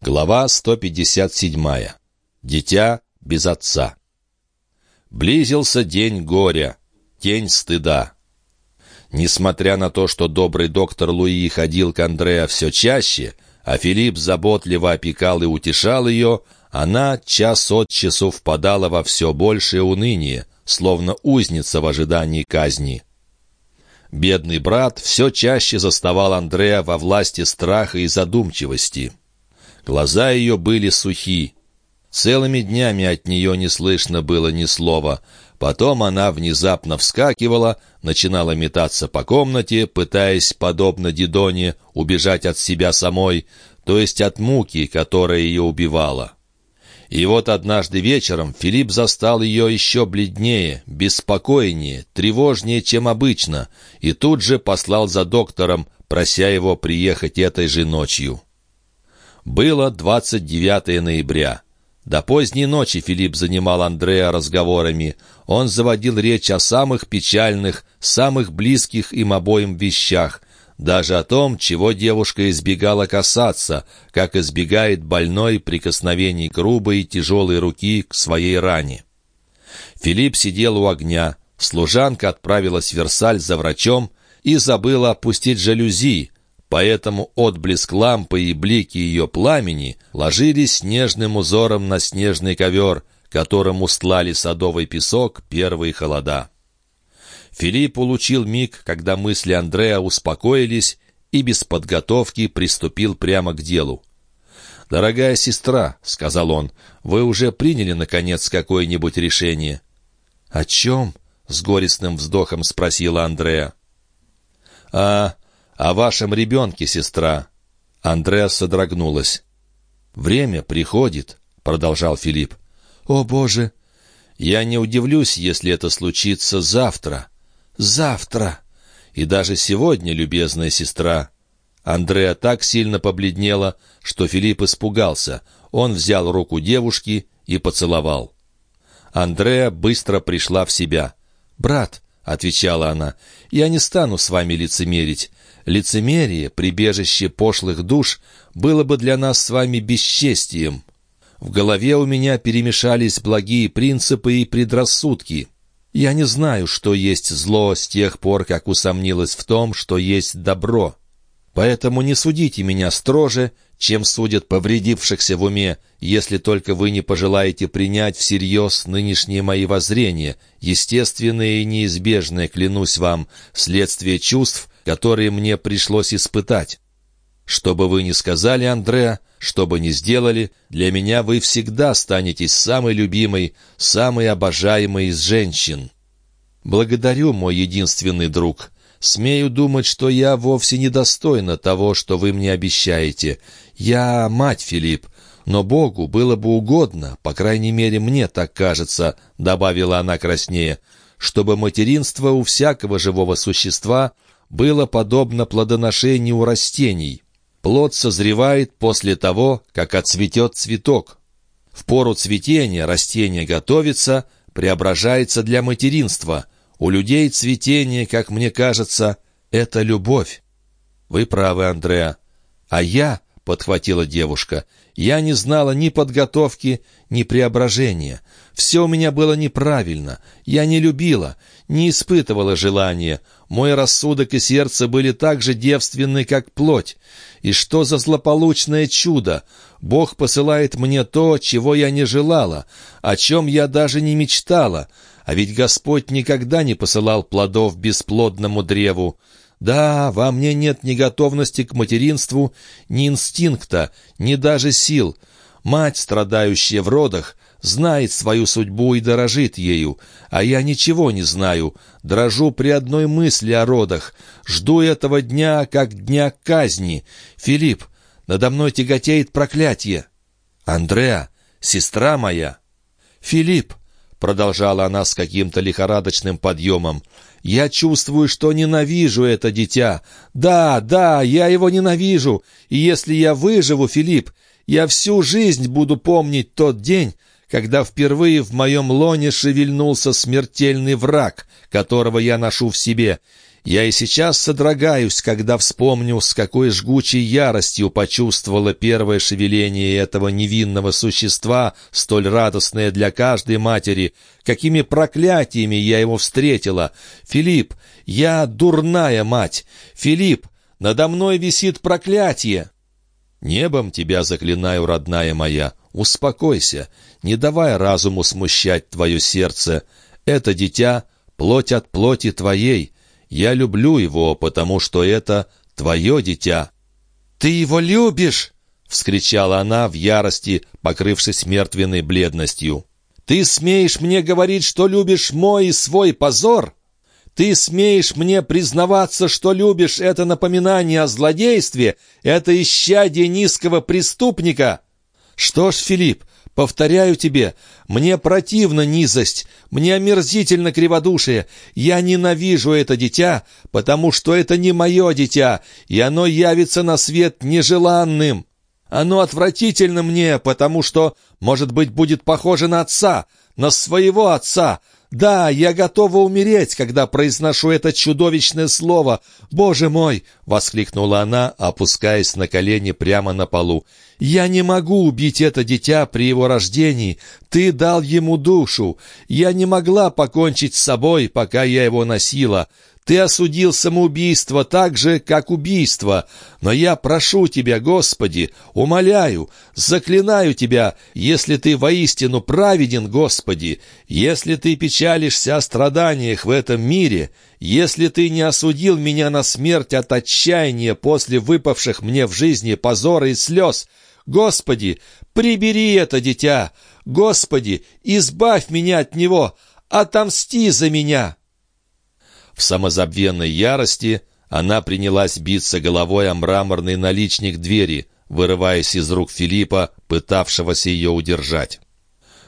Глава 157. Дитя без отца. Близился день горя, день стыда. Несмотря на то, что добрый доктор Луи ходил к Андреа все чаще, а Филипп заботливо опекал и утешал ее, она час от часу впадала во все большее уныние, словно узница в ожидании казни. Бедный брат все чаще заставал Андреа во власти страха и задумчивости. Глаза ее были сухи. Целыми днями от нее не слышно было ни слова. Потом она внезапно вскакивала, начинала метаться по комнате, пытаясь, подобно Дидоне, убежать от себя самой, то есть от муки, которая ее убивала. И вот однажды вечером Филипп застал ее еще бледнее, беспокойнее, тревожнее, чем обычно, и тут же послал за доктором, прося его приехать этой же ночью. Было 29 ноября. До поздней ночи Филипп занимал Андрея разговорами. Он заводил речь о самых печальных, самых близких им обоим вещах, даже о том, чего девушка избегала касаться, как избегает больной прикосновений грубой и тяжелой руки к своей ране. Филипп сидел у огня, служанка отправилась в Версаль за врачом и забыла опустить жалюзи, поэтому отблеск лампы и блики ее пламени ложились снежным узором на снежный ковер, которым устлали садовый песок первые холода. Филипп получил миг, когда мысли Андрея успокоились, и без подготовки приступил прямо к делу. «Дорогая сестра», — сказал он, — «вы уже приняли, наконец, какое-нибудь решение?» «О чем?» — с горестным вздохом спросила Андрея. «А «О вашем ребенке, сестра». Андреа содрогнулась. «Время приходит», — продолжал Филипп. «О, Боже! Я не удивлюсь, если это случится завтра. Завтра! И даже сегодня, любезная сестра». Андреа так сильно побледнела, что Филипп испугался. Он взял руку девушки и поцеловал. Андреа быстро пришла в себя. «Брат», — отвечала она, — «я не стану с вами лицемерить. Лицемерие, прибежище пошлых душ, было бы для нас с вами бесчестием. В голове у меня перемешались благие принципы и предрассудки. Я не знаю, что есть зло с тех пор, как усомнилась в том, что есть добро. Поэтому не судите меня строже, чем судят повредившихся в уме, если только вы не пожелаете принять всерьез нынешние мои воззрения, естественные и неизбежные, клянусь вам, следствие чувств, которые мне пришлось испытать. Что бы вы ни сказали, Андреа, что бы ни сделали, для меня вы всегда станете самой любимой, самой обожаемой из женщин. Благодарю, мой единственный друг. Смею думать, что я вовсе недостойна того, что вы мне обещаете. Я мать, Филипп, но Богу было бы угодно, по крайней мере, мне так кажется, — добавила она краснее, — чтобы материнство у всякого живого существа — было подобно плодоношению растений. Плод созревает после того, как отцветет цветок. В пору цветения растение готовится, преображается для материнства. У людей цветение, как мне кажется, это любовь. Вы правы, Андреа. А я, — подхватила девушка, — я не знала ни подготовки, ни преображения. Все у меня было неправильно. Я не любила, не испытывала желания. Мой рассудок и сердце были так же девственны, как плоть. И что за злополучное чудо! Бог посылает мне то, чего я не желала, о чем я даже не мечтала. А ведь Господь никогда не посылал плодов бесплодному древу. Да, во мне нет ни готовности к материнству, ни инстинкта, ни даже сил. Мать, страдающая в родах, знает свою судьбу и дорожит ею, а я ничего не знаю, дрожу при одной мысли о родах, жду этого дня, как дня казни. Филипп, надо мной тяготеет проклятие. Андреа, сестра моя. Филипп, продолжала она с каким-то лихорадочным подъемом, я чувствую, что ненавижу это дитя. Да, да, я его ненавижу, и если я выживу, Филипп, я всю жизнь буду помнить тот день, когда впервые в моем лоне шевельнулся смертельный враг, которого я ношу в себе. Я и сейчас содрогаюсь, когда вспомню, с какой жгучей яростью почувствовала первое шевеление этого невинного существа, столь радостное для каждой матери, какими проклятиями я его встретила. Филипп, я дурная мать. Филипп, надо мной висит проклятие. Небом тебя заклинаю, родная моя, успокойся, не давай разуму смущать твое сердце. Это дитя — плоть от плоти твоей, я люблю его, потому что это твое дитя». «Ты его любишь?» — вскричала она в ярости, покрывшись мертвенной бледностью. «Ты смеешь мне говорить, что любишь мой и свой позор? Ты смеешь мне признаваться, что любишь это напоминание о злодействе, это исчадие низкого преступника? Что ж, Филипп, Повторяю тебе, мне противна низость, мне омерзительно криводушие. Я ненавижу это дитя, потому что это не мое дитя, и оно явится на свет нежеланным. Оно отвратительно мне, потому что, может быть, будет похоже на отца, на своего отца, «Да, я готова умереть, когда произношу это чудовищное слово. Боже мой!» — воскликнула она, опускаясь на колени прямо на полу. «Я не могу убить это дитя при его рождении. Ты дал ему душу. Я не могла покончить с собой, пока я его носила. Ты осудил самоубийство так же, как убийство. Но я прошу Тебя, Господи, умоляю, заклинаю Тебя, если Ты воистину праведен, Господи, если Ты печалишься о страданиях в этом мире, если Ты не осудил меня на смерть от отчаяния после выпавших мне в жизни позора и слез, Господи, прибери это дитя! Господи, избавь меня от него! Отомсти за меня!» В самозабвенной ярости она принялась биться головой о мраморный наличник двери, вырываясь из рук Филиппа, пытавшегося ее удержать.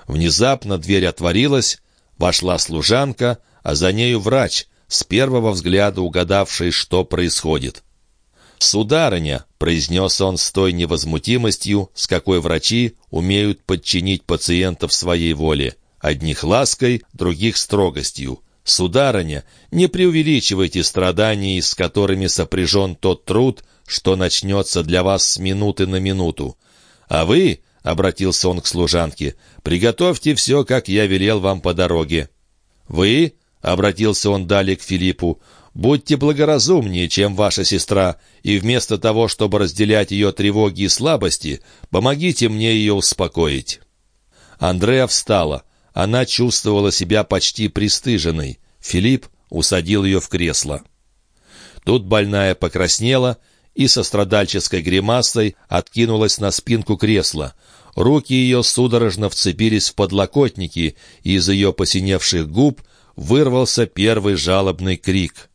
Внезапно дверь отворилась, вошла служанка, а за нею врач, с первого взгляда угадавший, что происходит. «Сударыня», — произнес он с той невозмутимостью, с какой врачи умеют подчинить пациентов своей воле, одних лаской, других строгостью, Сударыня, не преувеличивайте страданий, с которыми сопряжен тот труд, что начнется для вас с минуты на минуту. А вы, — обратился он к служанке, — приготовьте все, как я велел вам по дороге. Вы, — обратился он далее к Филиппу, — будьте благоразумнее, чем ваша сестра, и вместо того, чтобы разделять ее тревоги и слабости, помогите мне ее успокоить. Андреа встала. Она чувствовала себя почти пристыженной. Филипп усадил ее в кресло. Тут больная покраснела и со страдальческой гримасой откинулась на спинку кресла. Руки ее судорожно вцепились в подлокотники, и из ее посиневших губ вырвался первый жалобный крик.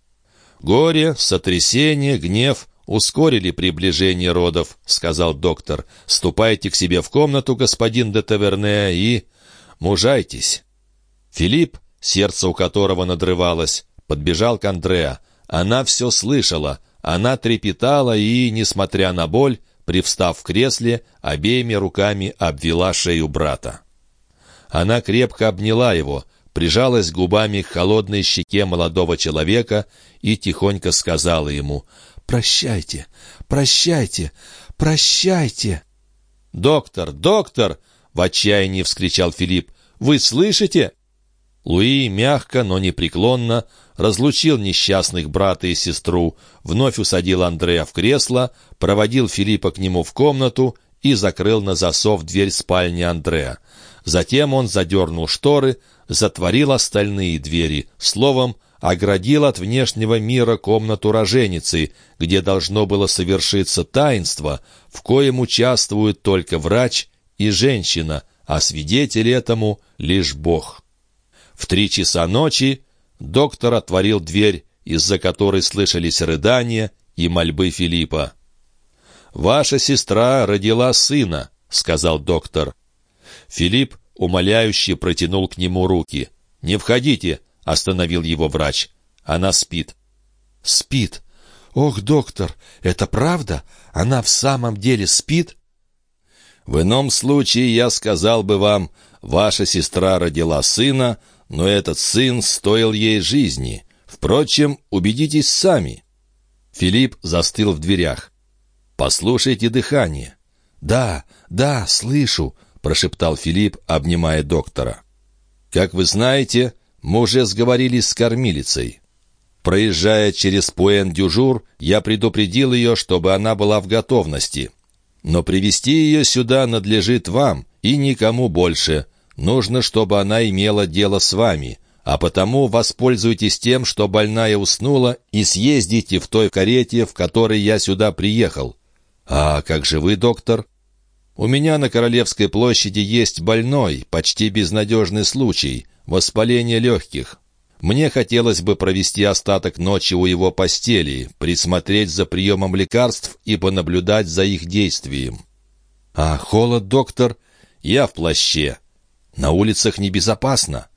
«Горе, сотрясение, гнев ускорили приближение родов», — сказал доктор. «Ступайте к себе в комнату, господин де Таверне, и...» мужайтесь». Филипп, сердце у которого надрывалось, подбежал к Андреа. Она все слышала, она трепетала и, несмотря на боль, привстав в кресле, обеими руками обвела шею брата. Она крепко обняла его, прижалась губами к холодной щеке молодого человека и тихонько сказала ему «Прощайте, прощайте, прощайте!» «Доктор, доктор!» В отчаянии вскричал Филипп. «Вы слышите?» Луи мягко, но непреклонно разлучил несчастных брата и сестру, вновь усадил Андрея в кресло, проводил Филиппа к нему в комнату и закрыл на засов дверь спальни Андрея. Затем он задернул шторы, затворил остальные двери, словом, оградил от внешнего мира комнату роженицы, где должно было совершиться таинство, в коем участвует только врач и женщина, а свидетель этому лишь Бог. В три часа ночи доктор отворил дверь, из-за которой слышались рыдания и мольбы Филиппа. «Ваша сестра родила сына», — сказал доктор. Филипп умоляюще протянул к нему руки. «Не входите», — остановил его врач. «Она спит». «Спит? Ох, доктор, это правда? Она в самом деле спит?» В ином случае я сказал бы вам, ваша сестра родила сына, но этот сын стоил ей жизни. Впрочем, убедитесь сами». Филипп застыл в дверях. «Послушайте дыхание». «Да, да, слышу», — прошептал Филипп, обнимая доктора. «Как вы знаете, мы уже сговорились с кормилицей. Проезжая через Пуэн-Дюжур, я предупредил ее, чтобы она была в готовности. Но привести ее сюда надлежит вам и никому больше. Нужно, чтобы она имела дело с вами, а потому воспользуйтесь тем, что больная уснула, и съездите в той карете, в которой я сюда приехал. А как же вы, доктор? У меня на Королевской площади есть больной, почти безнадежный случай, воспаление легких. Мне хотелось бы провести остаток ночи у его постели, присмотреть за приемом лекарств и понаблюдать за их действием. А холод, доктор? Я в плаще. На улицах небезопасно.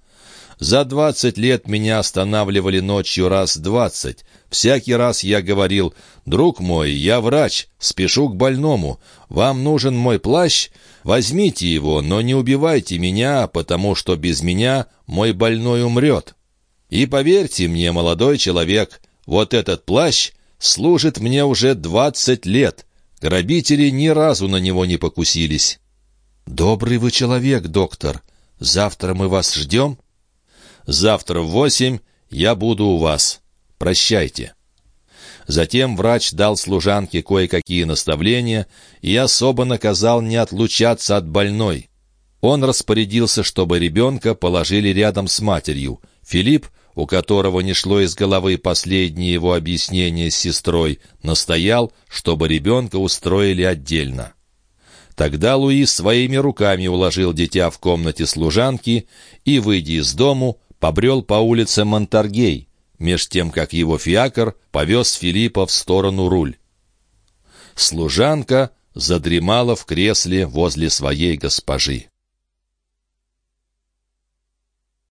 За двадцать лет меня останавливали ночью раз двадцать. Всякий раз я говорил, «Друг мой, я врач, спешу к больному. Вам нужен мой плащ? Возьмите его, но не убивайте меня, потому что без меня мой больной умрет». И поверьте мне, молодой человек, вот этот плащ служит мне уже двадцать лет. Грабители ни разу на него не покусились. «Добрый вы человек, доктор. Завтра мы вас ждем?» Завтра в восемь я буду у вас. Прощайте». Затем врач дал служанке кое-какие наставления и особо наказал не отлучаться от больной. Он распорядился, чтобы ребенка положили рядом с матерью. Филипп, у которого не шло из головы последнее его объяснение с сестрой, настоял, чтобы ребенка устроили отдельно. Тогда Луис своими руками уложил дитя в комнате служанки и, выйдя из дому, побрел по улице Монтаргей, меж тем, как его фиакр повез Филиппа в сторону руль. Служанка задремала в кресле возле своей госпожи.